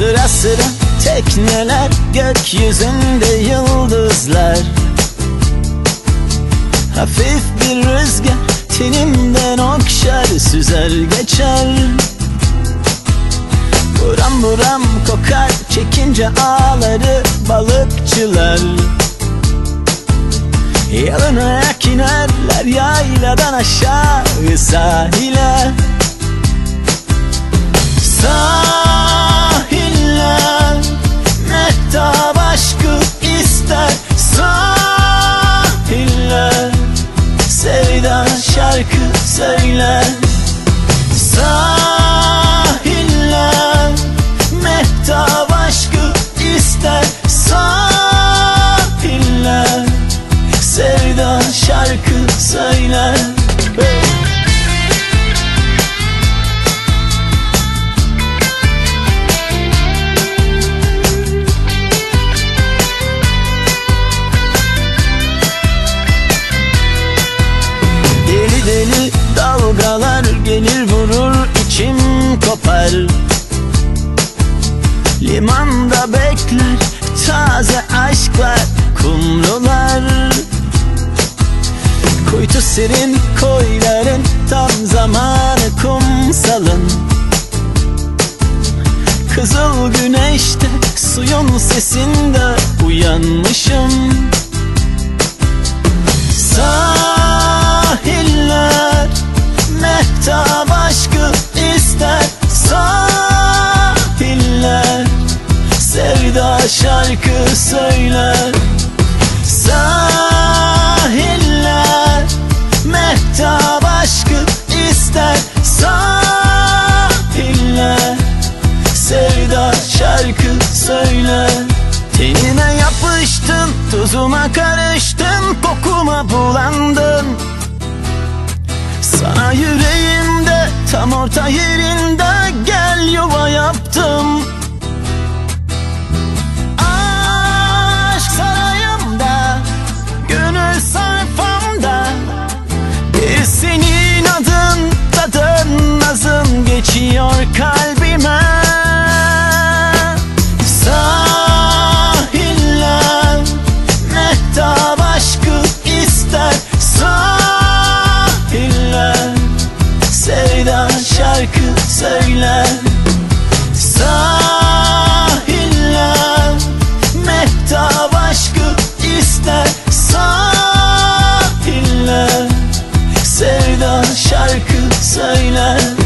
sıra tekneler Gökyüzünde yıldızlar. Hafif bir rüzgar tenimden okşar Süzer geçer. Buram buram kokar çekince ağları balıkçılar. Yalın ayak inerler yayladan aşağı sahile söyler Sahiller mehtap aşkı ister. Sahiller sevda şarkı söyler kopar Limanda bekler taze aşklar kumrular. Kuytu serin koyların tam zamanı kumsalın. Kızıl güneşte suyun sesinde uyanmışım şarkı söyler. Sahiller mehtap aşkı ister. Sahiller sevda şarkı söyler. Tenime yapıştın, tuzuma karıştın, kokuma bulandın. Sana yüreğimde, tam orta yerinde gel yuva yaptım Kıyıda şarkı söyler. Sahiller Mehtap aşkı ister. Sahiller Sevda şarkı söyler.